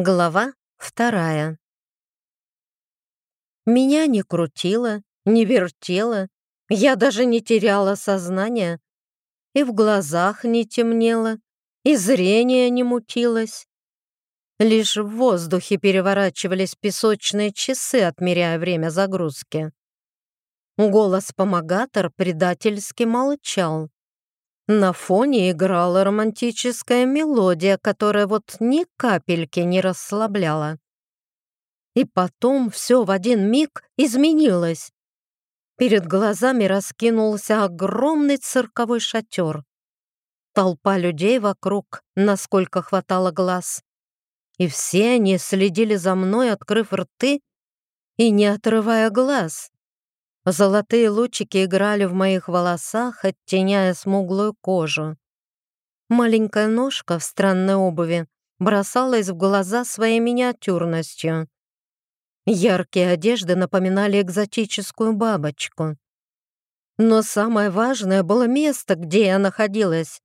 Глава вторая. Меня не крутило, не вертело, я даже не теряла сознание, и в глазах не темнело, и зрение не мутилось. Лишь в воздухе переворачивались песочные часы, отмеряя время загрузки. Голос-помогатор предательски молчал. На фоне играла романтическая мелодия, которая вот ни капельки не расслабляла. И потом все в один миг изменилось. Перед глазами раскинулся огромный цирковой шатер. Толпа людей вокруг, насколько хватало глаз. И все они следили за мной, открыв рты и не отрывая глаз. Золотые лучики играли в моих волосах, оттеняя смуглую кожу. Маленькая ножка в странной обуви бросалась в глаза своей миниатюрностью. Яркие одежды напоминали экзотическую бабочку. Но самое важное было место, где я находилась.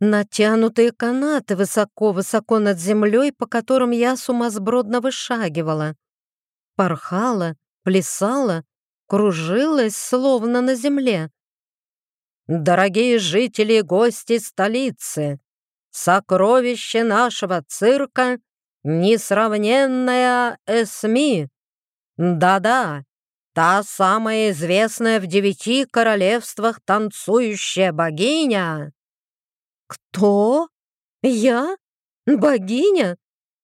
Натянутые канаты высоко-высоко над землей, по которым я сумасбродно вышагивала. Порхала, плясала кружилась, словно на земле. «Дорогие жители и гости столицы, сокровище нашего цирка — несравненная Эсми. Да-да, та самая известная в девяти королевствах танцующая богиня». «Кто? Я? Богиня?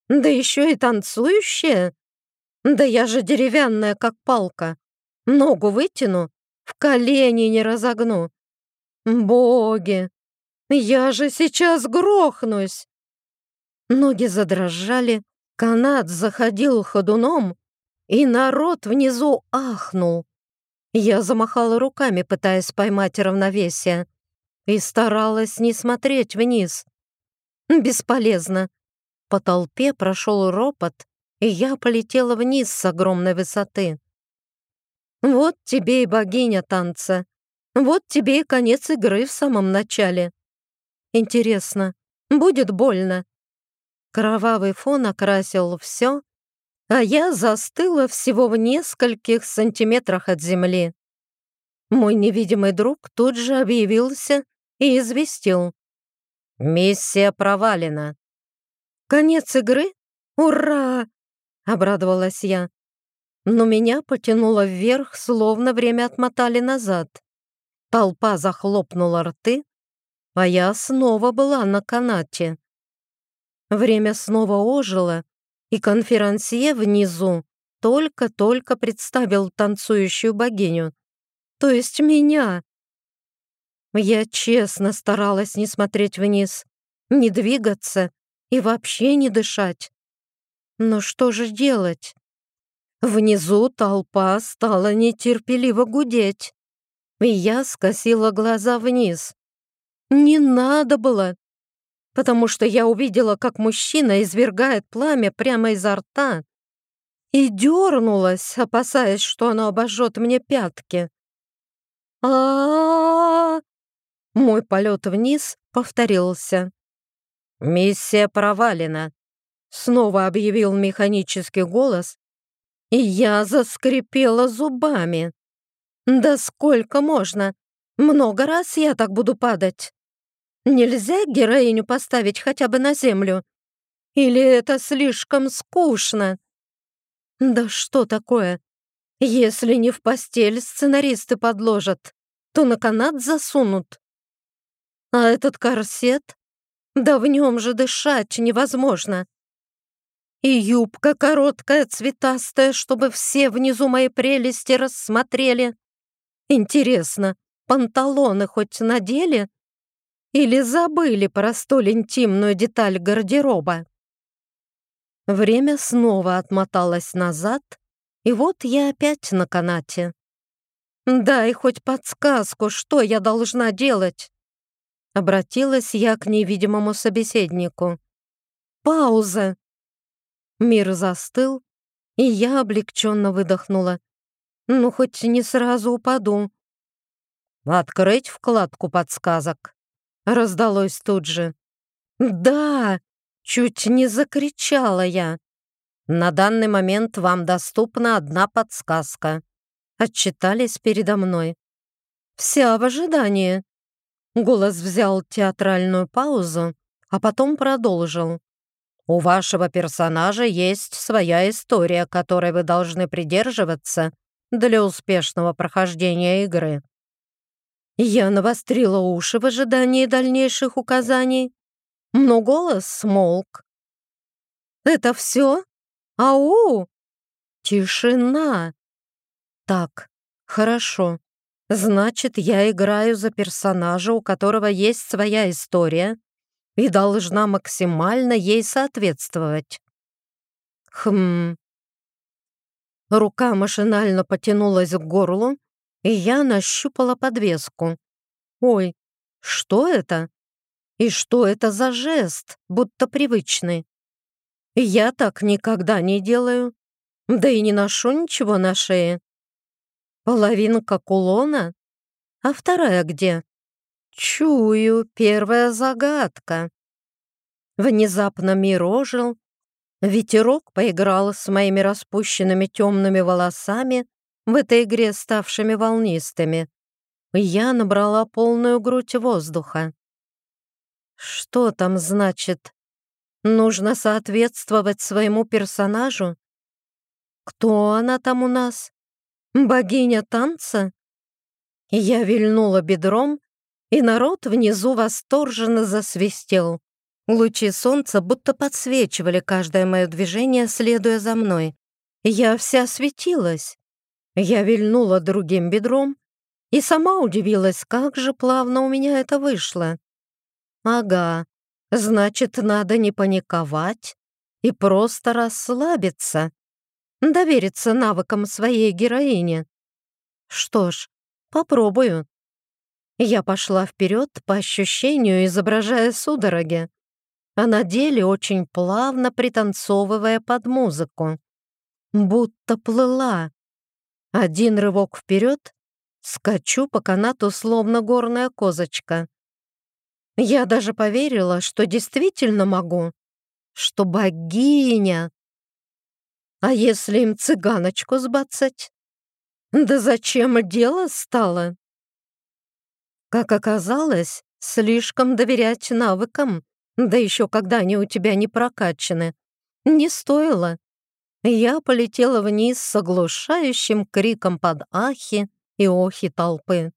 Да еще и танцующая? Да я же деревянная, как палка. Ногу вытяну, в колени не разогну. Боги, я же сейчас грохнусь. Ноги задрожали, канат заходил ходуном, и народ внизу ахнул. Я замахала руками, пытаясь поймать равновесие, и старалась не смотреть вниз. Бесполезно. По толпе прошел ропот, и я полетела вниз с огромной высоты. Вот тебе и богиня танца. Вот тебе и конец игры в самом начале. Интересно, будет больно? Кровавый фон окрасил все, а я застыла всего в нескольких сантиметрах от земли. Мой невидимый друг тут же объявился и известил. «Миссия провалена». «Конец игры? Ура!» — обрадовалась я но меня потянуло вверх, словно время отмотали назад. Толпа захлопнула рты, а я снова была на канате. Время снова ожило, и конферансье внизу только-только представил танцующую богиню, то есть меня. Я честно старалась не смотреть вниз, не двигаться и вообще не дышать. Но что же делать? Внизу толпа стала нетерпеливо гудеть, и я скосила глаза вниз. Не надо было, потому что я увидела, как мужчина извергает пламя прямо изо рта и дернулась, опасаясь, что оно обожжет мне пятки. а, -а, Мой полет вниз повторился. «Миссия провалена», — снова объявил механический голос, и я заскрипела зубами. «Да сколько можно? Много раз я так буду падать? Нельзя героиню поставить хотя бы на землю? Или это слишком скучно? Да что такое? Если не в постель сценаристы подложат, то на канат засунут. А этот корсет? Да в нем же дышать невозможно. И юбка короткая, цветастая, чтобы все внизу мои прелести рассмотрели. Интересно, панталоны хоть надели? Или забыли про столь интимную деталь гардероба? Время снова отмоталось назад, и вот я опять на канате. «Дай хоть подсказку, что я должна делать?» Обратилась я к невидимому собеседнику. «Пауза!» Мир застыл, и я облегченно выдохнула. Ну, хоть не сразу упаду. «Открыть вкладку подсказок?» Раздалось тут же. «Да!» Чуть не закричала я. На данный момент вам доступна одна подсказка. Отчитались передо мной. Вся в ожидании. Голос взял театральную паузу, а потом продолжил. У вашего персонажа есть своя история, которой вы должны придерживаться для успешного прохождения игры. Я навострила уши в ожидании дальнейших указаний, но голос смолк. «Это все? Ау!» Тишина. Так, хорошо. Значит, я играю за персонажа, у которого есть своя история, и должна максимально ей соответствовать. Хм. Рука машинально потянулась к горлу, и я нащупала подвеску. Ой, что это? И что это за жест, будто привычный? Я так никогда не делаю, да и не ношу ничего на шее. Половинка кулона? А вторая где? Чую, первая загадка. Внезапно мир ожил, ветерок поиграл с моими распущенными темными волосами, в этой игре ставшими волнистыми. Я набрала полную грудь воздуха. Что там значит? Нужно соответствовать своему персонажу? Кто она там у нас? Богиня танца? Я вильнула бедром, и народ внизу восторженно засвистел. Лучи солнца будто подсвечивали каждое мое движение, следуя за мной. Я вся светилась. Я вильнула другим бедром и сама удивилась, как же плавно у меня это вышло. Ага, значит, надо не паниковать и просто расслабиться, довериться навыкам своей героини. Что ж, попробую. Я пошла вперед, по ощущению изображая судороги, а на деле очень плавно пританцовывая под музыку. Будто плыла. Один рывок вперед, скачу по канату, словно горная козочка. Я даже поверила, что действительно могу, что богиня. А если им цыганочку сбацать? Да зачем дело стало? Как оказалось, слишком доверять навыкам, да еще когда они у тебя не прокачаны, не стоило. Я полетела вниз с оглушающим криком под ахи и охи толпы.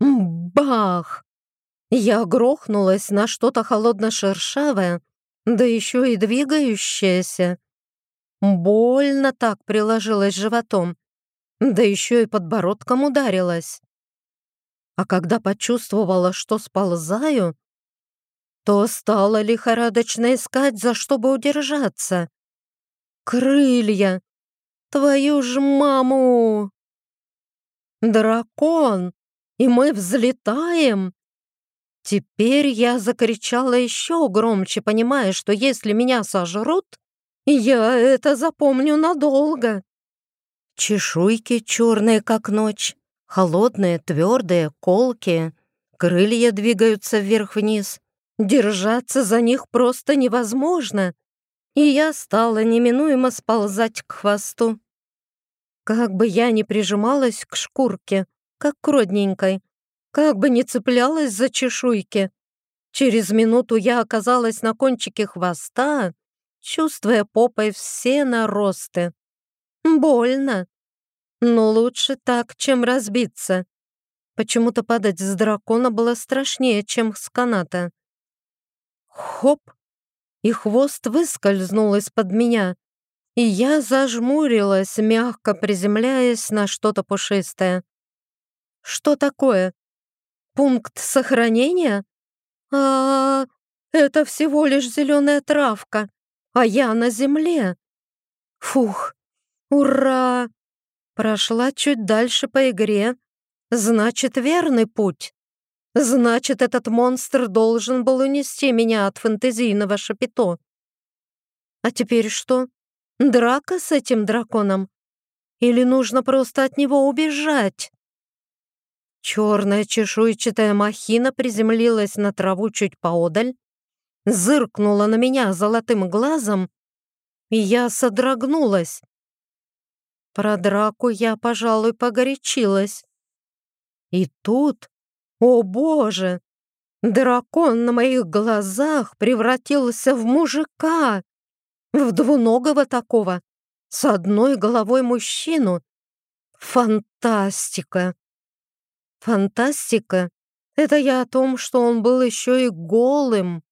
Бах! Я грохнулась на что-то холодно-шершавое, да еще и двигающееся. Больно так приложилась животом, да еще и подбородком ударилась. А когда почувствовала, что сползаю, то стала лихорадочно искать, за что бы удержаться. Крылья! Твою ж маму! Дракон! И мы взлетаем! Теперь я закричала еще громче, понимая, что если меня сожрут, я это запомню надолго. Чешуйки черные, как ночь, Холодные, твердые, колкие. Крылья двигаются вверх-вниз. Держаться за них просто невозможно. И я стала неминуемо сползать к хвосту. Как бы я ни прижималась к шкурке, как к родненькой, как бы ни цеплялась за чешуйки, через минуту я оказалась на кончике хвоста, чувствуя попой все наросты. Больно. Но лучше так, чем разбиться. Почему-то падать с дракона было страшнее, чем с каната. Хоп! И хвост выскользнул из-под меня, и я зажмурилась, мягко приземляясь на что-то пушистое. Что такое? Пункт сохранения? А, -а, а Это всего лишь зеленая травка, а я на земле. Фух! Ура! Прошла чуть дальше по игре. Значит, верный путь. Значит, этот монстр должен был унести меня от фэнтезийного шапито. А теперь что? Драка с этим драконом? Или нужно просто от него убежать? Черная чешуйчатая махина приземлилась на траву чуть поодаль, зыркнула на меня золотым глазом, и я содрогнулась. Про драку я, пожалуй, погорячилась. И тут, о боже, дракон на моих глазах превратился в мужика, в двуногого такого, с одной головой мужчину. Фантастика! Фантастика — это я о том, что он был еще и голым.